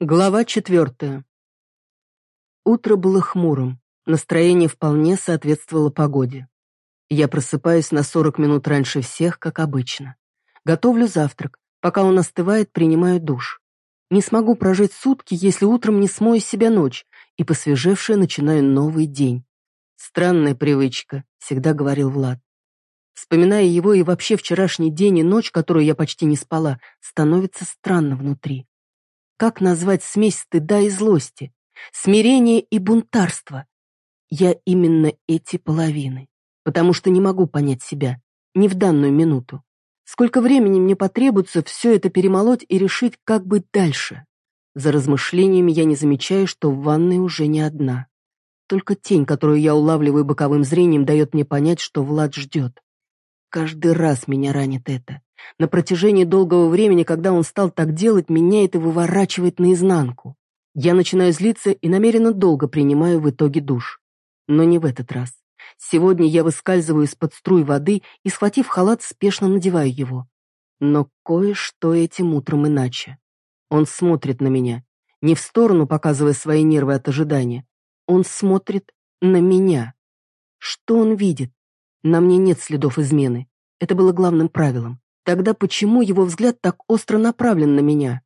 Глава четвертая. Утро было хмурым, настроение вполне соответствовало погоде. Я просыпаюсь на 40 минут раньше всех, как обычно. Готовлю завтрак, пока он остывает, принимаю душ. Не смогу прожить сутки, если утром не смою себя ночь, и посвежевшая начинаю новый день. Странная привычка, всегда говорил Влад. Вспоминая его и вообще вчерашний день и ночь, которую я почти не спала, становится странно внутри. Как назвать смесь стыда и злости? Смирение и бунтарство? Я именно эти половины, потому что не могу понять себя, не в данную минуту. Сколько времени мне потребуется все это перемолоть и решить, как быть дальше? За размышлениями я не замечаю, что в ванной уже не одна. Только тень, которую я улавливаю боковым зрением, дает мне понять, что Влад ждет. Каждый раз меня ранит это. На протяжении долгого времени, когда он стал так делать, меня это выворачивает наизнанку. Я начинаю злиться и намеренно долго принимаю в итоге душ. Но не в этот раз. Сегодня я выскальзываю из-под струй воды и, схватив халат, спешно надеваю его. Но кое-что этим утром иначе. Он смотрит на меня, не в сторону, показывая свои нервы от ожидания. Он смотрит на меня. Что он видит? На мне нет следов измены. Это было главным правилом. Тогда почему его взгляд так остро направлен на меня?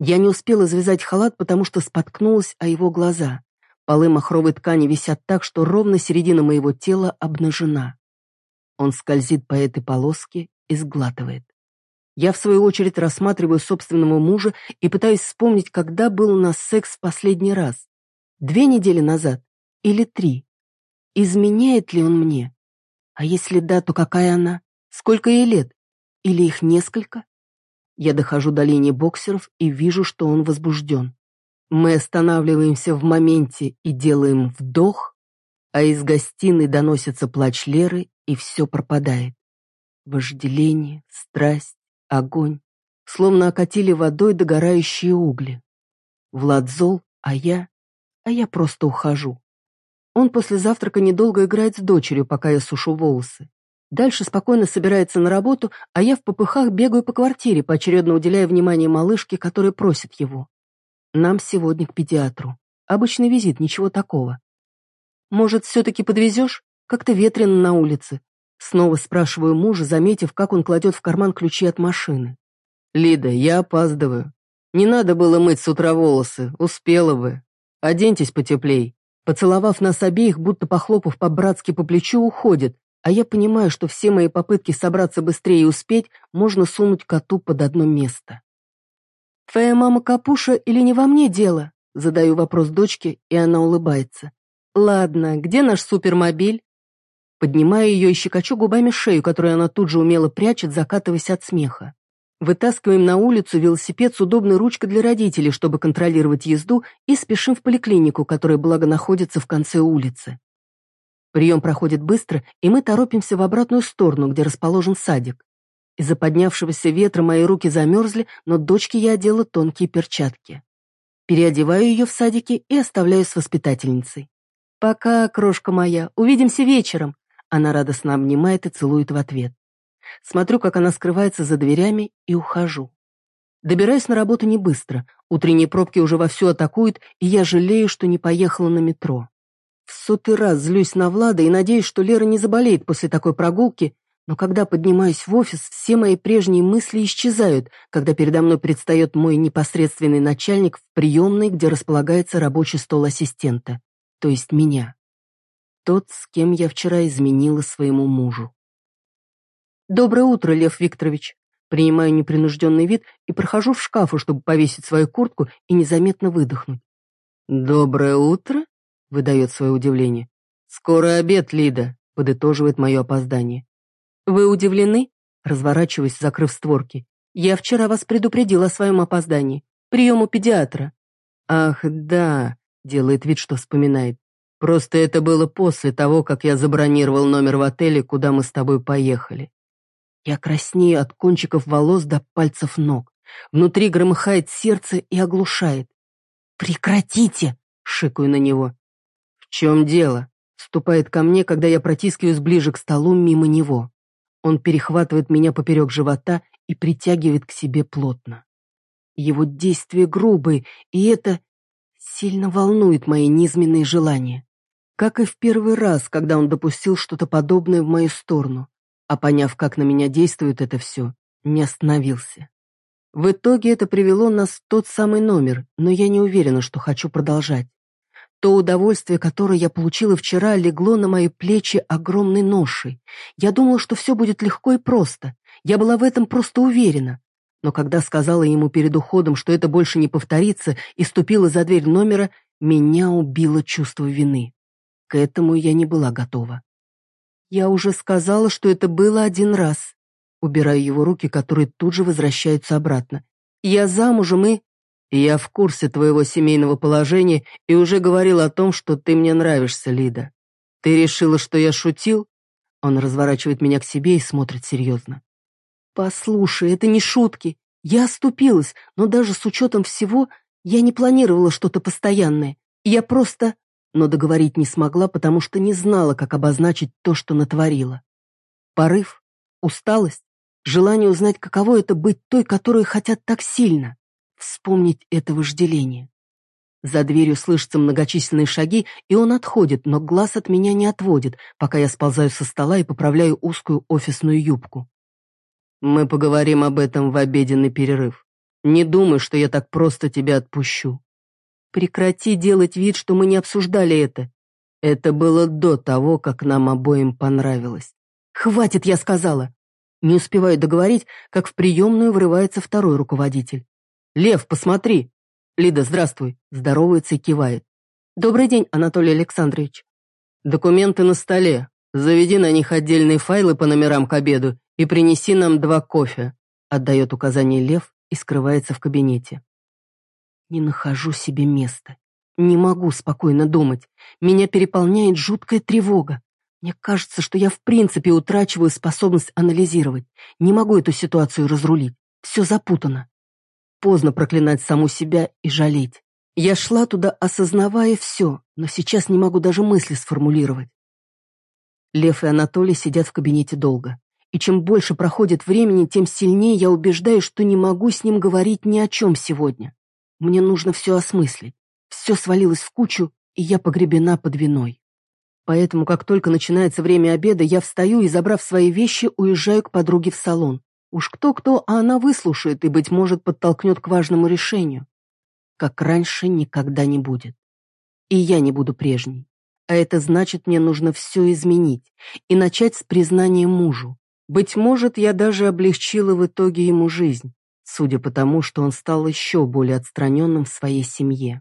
Я не успела завязать халат, потому что споткнулась о его глаза. Полы махровой ткани висят так, что ровно середина моего тела обнажена. Он скользит по этой полоске и сглатывает. Я, в свою очередь, рассматриваю собственного мужа и пытаюсь вспомнить, когда был у нас секс в последний раз. Две недели назад или три. Изменяет ли он мне? А если да, то какая она? Сколько ей лет? Или их несколько? Я дохожу до линии боксеров и вижу, что он возбужден. Мы останавливаемся в моменте и делаем вдох, а из гостиной доносится плач Леры, и все пропадает. Вожделение, страсть, огонь, словно окатили водой догорающие угли. Влад зол, а я... а я просто ухожу. Он после завтрака недолго играет с дочерью, пока я сушу волосы. Дальше спокойно собирается на работу, а я в попыхах бегаю по квартире, поочередно уделяя внимание малышке, которая просит его. Нам сегодня к педиатру. Обычный визит, ничего такого. Может, все-таки подвезешь? Как-то ветрено на улице. Снова спрашиваю мужа, заметив, как он кладет в карман ключи от машины. «Лида, я опаздываю. Не надо было мыть с утра волосы, успела бы. Оденьтесь потеплей». Поцеловав нас обеих, будто похлопав по-братски по плечу, уходит, а я понимаю, что все мои попытки собраться быстрее и успеть можно сунуть коту под одно место. «Твоя мама Капуша или не во мне дело?» Задаю вопрос дочке, и она улыбается. «Ладно, где наш супермобиль?» Поднимаю ее и щекочу губами шею, которую она тут же умело прячет, закатываясь от смеха. Вытаскиваем на улицу велосипед с удобной ручкой для родителей, чтобы контролировать езду, и спешим в поликлинику, которая, благо, находится в конце улицы. Прием проходит быстро, и мы торопимся в обратную сторону, где расположен садик. Из-за поднявшегося ветра мои руки замерзли, но дочке я одела тонкие перчатки. Переодеваю ее в садике и оставляю с воспитательницей. «Пока, крошка моя, увидимся вечером!» Она радостно обнимает и целует в ответ. Смотрю, как она скрывается за дверями, и ухожу. Добираюсь на работу не быстро. Утренние пробки уже вовсю атакуют, и я жалею, что не поехала на метро. Сотый раз злюсь на Влада и надеюсь, что Лера не заболеет после такой прогулки, но когда поднимаюсь в офис, все мои прежние мысли исчезают, когда передо мной предстает мой непосредственный начальник в приемной, где располагается рабочий стол ассистента, то есть меня. Тот, с кем я вчера изменила своему мужу. «Доброе утро, Лев Викторович!» Принимаю непринужденный вид и прохожу в шкафу, чтобы повесить свою куртку и незаметно выдохнуть. «Доброе утро?» — выдает свое удивление. «Скоро обед, Лида», — подытоживает мое опоздание. «Вы удивлены?» — разворачиваясь, закрыв створки. «Я вчера вас предупредил о своем опоздании. Прием у педиатра». «Ах, да», — делает вид, что вспоминает. «Просто это было после того, как я забронировал номер в отеле, куда мы с тобой поехали». Я краснею от кончиков волос до пальцев ног. Внутри громыхает сердце и оглушает. «Прекратите!» — шикаю на него. «В чем дело?» Ступает ко мне, когда я протискиваюсь ближе к столу мимо него. Он перехватывает меня поперек живота и притягивает к себе плотно. Его действия грубые, и это сильно волнует мои низменные желания. Как и в первый раз, когда он допустил что-то подобное в мою сторону, а поняв, как на меня действует это все, не остановился. В итоге это привело нас в тот самый номер, но я не уверена, что хочу продолжать. То удовольствие, которое я получила вчера, легло на мои плечи огромной ношей. Я думала, что все будет легко и просто. Я была в этом просто уверена. Но когда сказала ему перед уходом, что это больше не повторится, и ступила за дверь номера, меня убило чувство вины. К этому я не была готова. Я уже сказала, что это было один раз. Убираю его руки, которые тут же возвращаются обратно. Я замужем и... Я в курсе твоего семейного положения и уже говорил о том, что ты мне нравишься, Лида. Ты решила, что я шутил? Он разворачивает меня к себе и смотрит серьезно. Послушай, это не шутки. Я оступилась, но даже с учетом всего я не планировала что-то постоянное. Я просто... Но договорить не смогла, потому что не знала, как обозначить то, что натворила. Порыв, усталость, желание узнать, каково это быть той, которую хотят так сильно вспомнить это вожделение. За дверью слышатся многочисленные шаги, и он отходит, но глаз от меня не отводит, пока я сползаю со стола и поправляю узкую офисную юбку. Мы поговорим об этом в обеденный перерыв. Не думай, что я так просто тебя отпущу. Прекрати делать вид, что мы не обсуждали это. Это было до того, как нам обоим понравилось. Хватит, я сказала. Не успеваю договорить, как в приемную врывается второй руководитель. «Лев, посмотри!» «Лида, здравствуй!» Здоровается и кивает. «Добрый день, Анатолий Александрович!» «Документы на столе. Заведи на них отдельные файлы по номерам к обеду и принеси нам два кофе», отдает указание Лев и скрывается в кабинете. Не нахожу себе места. Не могу спокойно думать. Меня переполняет жуткая тревога. Мне кажется, что я в принципе утрачиваю способность анализировать. Не могу эту ситуацию разрулить. Все запутано. Поздно проклинать саму себя и жалеть. Я шла туда, осознавая все, но сейчас не могу даже мысли сформулировать. Лев и Анатолий сидят в кабинете долго. И чем больше проходит времени, тем сильнее я убеждаюсь, что не могу с ним говорить ни о чем сегодня. Мне нужно все осмыслить. Все свалилось в кучу, и я погребена под виной. Поэтому, как только начинается время обеда, я встаю и, забрав свои вещи, уезжаю к подруге в салон. Уж кто-кто, а она выслушает и, быть может, подтолкнет к важному решению. Как раньше никогда не будет. И я не буду прежней. А это значит, мне нужно все изменить и начать с признания мужу. Быть может, я даже облегчила в итоге ему жизнь, судя по тому, что он стал еще более отстраненным в своей семье.